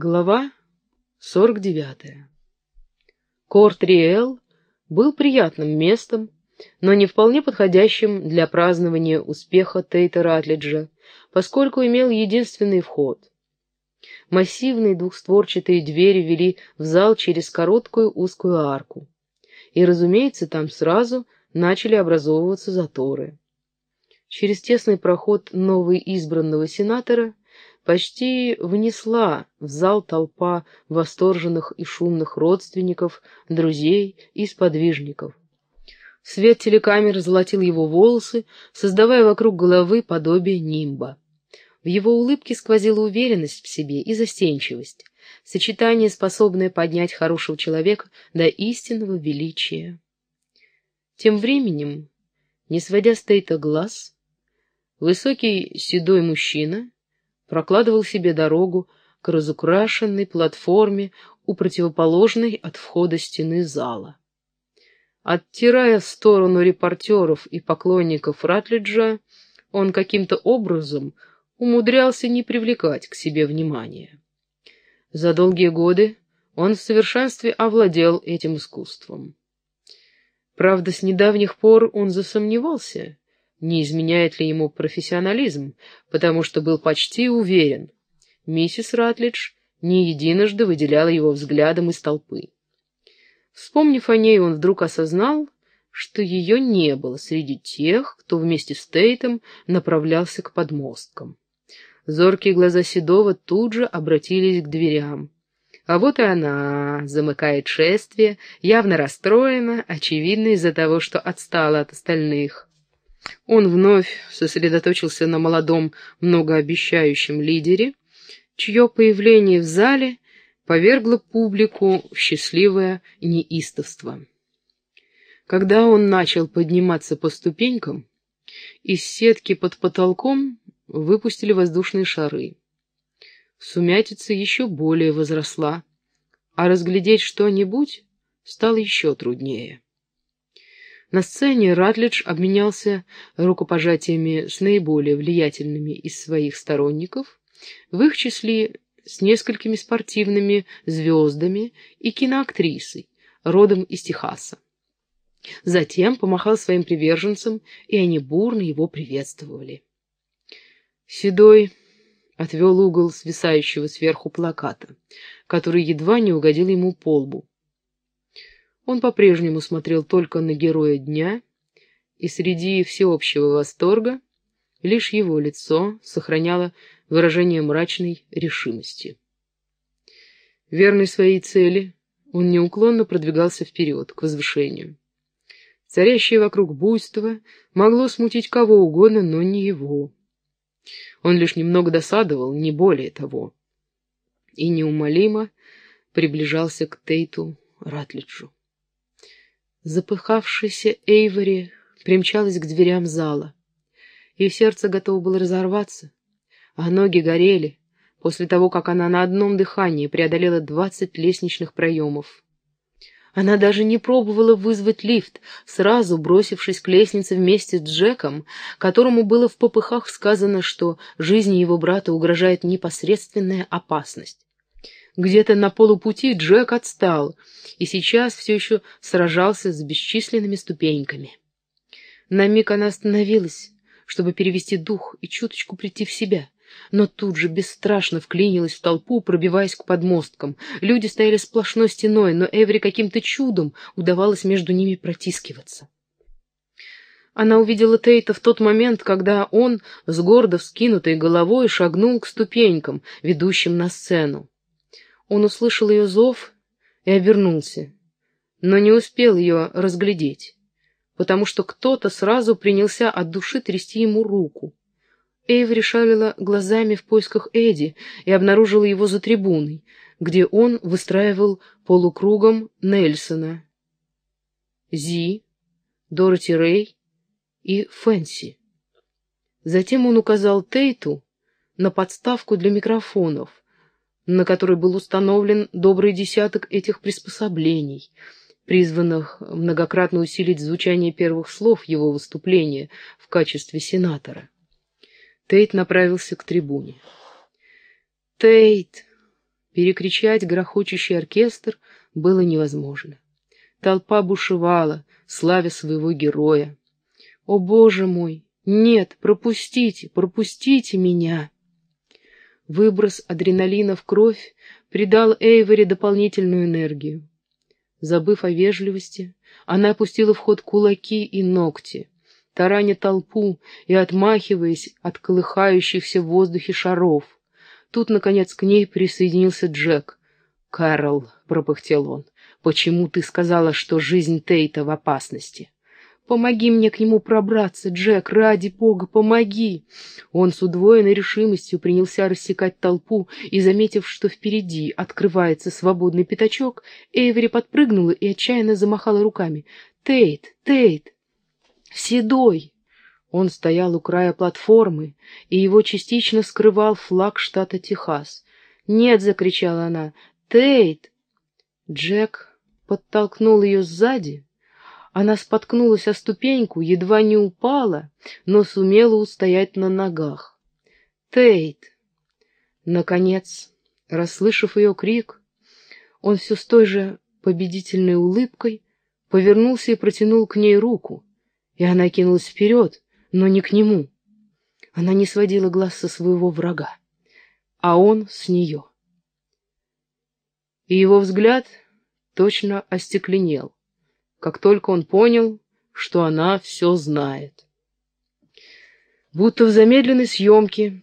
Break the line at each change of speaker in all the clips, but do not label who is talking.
Глава 49. Корт Риэл был приятным местом, но не вполне подходящим для празднования успеха Тейта Ратлиджа, поскольку имел единственный вход. Массивные двухстворчатые двери вели в зал через короткую узкую арку. И, разумеется, там сразу начали образовываться заторы. Через тесный проход новой избранного сенатора почти внесла в зал толпа восторженных и шумных родственников, друзей и сподвижников. Свет телекамер золотил его волосы, создавая вокруг головы подобие нимба. В его улыбке сквозила уверенность в себе и застенчивость, сочетание, способное поднять хорошего человека до истинного величия. Тем временем, не сводя с глаз, высокий седой мужчина прокладывал себе дорогу к разукрашенной платформе у противоположной от входа стены зала. Оттирая в сторону репортеров и поклонников Ратлиджа, он каким-то образом умудрялся не привлекать к себе внимания. За долгие годы он в совершенстве овладел этим искусством. Правда, с недавних пор он засомневался, не изменяет ли ему профессионализм, потому что был почти уверен. Миссис Ратлидж не единожды выделяла его взглядом из толпы. Вспомнив о ней, он вдруг осознал, что ее не было среди тех, кто вместе с Тейтом направлялся к подмосткам. Зоркие глаза Седова тут же обратились к дверям. А вот и она, замыкает шествие, явно расстроена, очевидно из-за того, что отстала от остальных. Он вновь сосредоточился на молодом, многообещающем лидере, чье появление в зале повергло публику в счастливое неистовство. Когда он начал подниматься по ступенькам, из сетки под потолком выпустили воздушные шары. Сумятица еще более возросла, а разглядеть что-нибудь стало еще труднее. На сцене Ратлидж обменялся рукопожатиями с наиболее влиятельными из своих сторонников, в их числе с несколькими спортивными звездами и киноактрисой, родом из Техаса. Затем помахал своим приверженцам, и они бурно его приветствовали. Седой отвел угол свисающего сверху плаката, который едва не угодил ему по лбу. Он по-прежнему смотрел только на героя дня, и среди всеобщего восторга лишь его лицо сохраняло выражение мрачной решимости. Верный своей цели, он неуклонно продвигался вперед, к возвышению. Царящее вокруг буйство могло смутить кого угодно, но не его. Он лишь немного досадовал, не более того, и неумолимо приближался к Тейту Ратлиджу. Запыхавшийся Эйвори примчалась к дверям зала. Ее сердце готово было разорваться, а ноги горели после того, как она на одном дыхании преодолела двадцать лестничных проемов. Она даже не пробовала вызвать лифт, сразу бросившись к лестнице вместе с Джеком, которому было в попыхах сказано, что жизни его брата угрожает непосредственная опасность. Где-то на полупути Джек отстал и сейчас все еще сражался с бесчисленными ступеньками. На миг она остановилась, чтобы перевести дух и чуточку прийти в себя, но тут же бесстрашно вклинилась в толпу, пробиваясь к подмосткам. Люди стояли сплошной стеной, но Эври каким-то чудом удавалось между ними протискиваться. Она увидела Тейта в тот момент, когда он с гордо вскинутой головой шагнул к ступенькам, ведущим на сцену. Он услышал ее зов и обернулся, но не успел ее разглядеть, потому что кто-то сразу принялся от души трясти ему руку. Эйври шалила глазами в поисках Эдди и обнаружила его за трибуной, где он выстраивал полукругом Нельсона, Зи, Дороти Рэй и Фэнси. Затем он указал Тейту на подставку для микрофонов, на которой был установлен добрый десяток этих приспособлений, призванных многократно усилить звучание первых слов его выступления в качестве сенатора. Тейт направился к трибуне. «Тейт!» — Перекричать грохочущий оркестр было невозможно. Толпа бушевала, славя своего героя. «О, Боже мой! Нет, пропустите, пропустите меня!» Выброс адреналина в кровь придал Эйвори дополнительную энергию. Забыв о вежливости, она опустила в ход кулаки и ногти, тараня толпу и отмахиваясь от колыхающихся в воздухе шаров. Тут, наконец, к ней присоединился Джек. «Кэрол», — пропыхтел он, — «почему ты сказала, что жизнь Тейта в опасности?» «Помоги мне к нему пробраться, Джек, ради бога, помоги!» Он с удвоенной решимостью принялся рассекать толпу, и, заметив, что впереди открывается свободный пятачок, Эйвери подпрыгнула и отчаянно замахала руками. «Тейт! Тейт! Седой!» Он стоял у края платформы, и его частично скрывал флаг штата Техас. «Нет!» — закричала она. «Тейт!» Джек подтолкнул ее сзади, она споткнулась о ступеньку, едва не упала, но сумела устоять на ногах. «Тейт!» Наконец, расслышав ее крик, он все с той же победительной улыбкой повернулся и протянул к ней руку, и она кинулась вперед, но не к нему. Она не сводила глаз со своего врага, а он с нее. И его взгляд точно остекленел как только он понял, что она все знает. Будто в замедленной съемке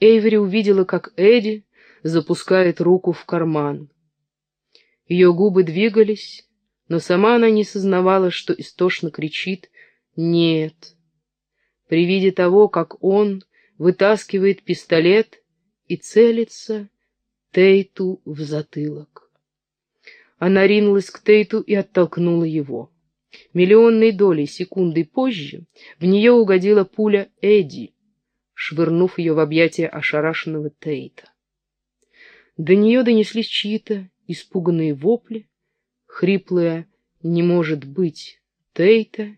Эйвери увидела, как Эдди запускает руку в карман. Ее губы двигались, но сама она не сознавала, что истошно кричит «нет». При виде того, как он вытаскивает пистолет и целится Тейту в затылок. Она ринулась к Тейту и оттолкнула его. Миллионной долей секунды позже в нее угодила пуля Эдди, швырнув ее в объятия ошарашенного Тейта. До нее донеслись чьи-то испуганные вопли, хриплое «не может быть» Тейта.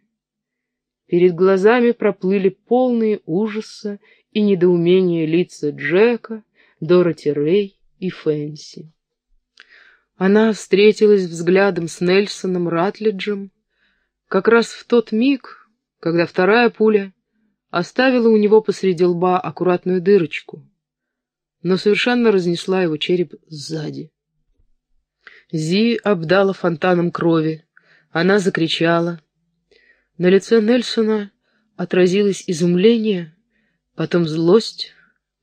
Перед глазами проплыли полные ужаса и недоумения лица Джека, Дороти Рэй и Фэнси. Она встретилась взглядом с Нельсоном Ратлиджем как раз в тот миг, когда вторая пуля оставила у него посреди лба аккуратную дырочку, но совершенно разнесла его череп сзади. Зи обдала фонтаном крови. Она закричала. На лице Нельсона отразилось изумление, потом злость,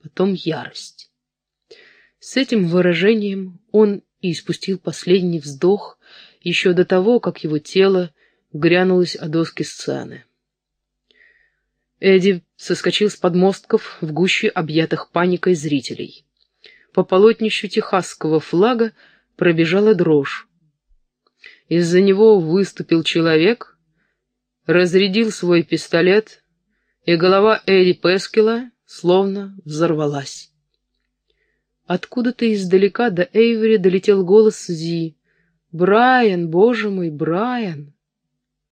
потом ярость. С этим выражением он и испустил последний вздох еще до того, как его тело грянулось о доски сцены. Эдди соскочил с подмостков в гуще объятых паникой зрителей. По полотнищу техасского флага пробежала дрожь. Из-за него выступил человек, разрядил свой пистолет, и голова Эдди Пескила словно взорвалась. Откуда-то издалека до Эйвери долетел голос Зи. «Брайан, боже мой, Брайан!»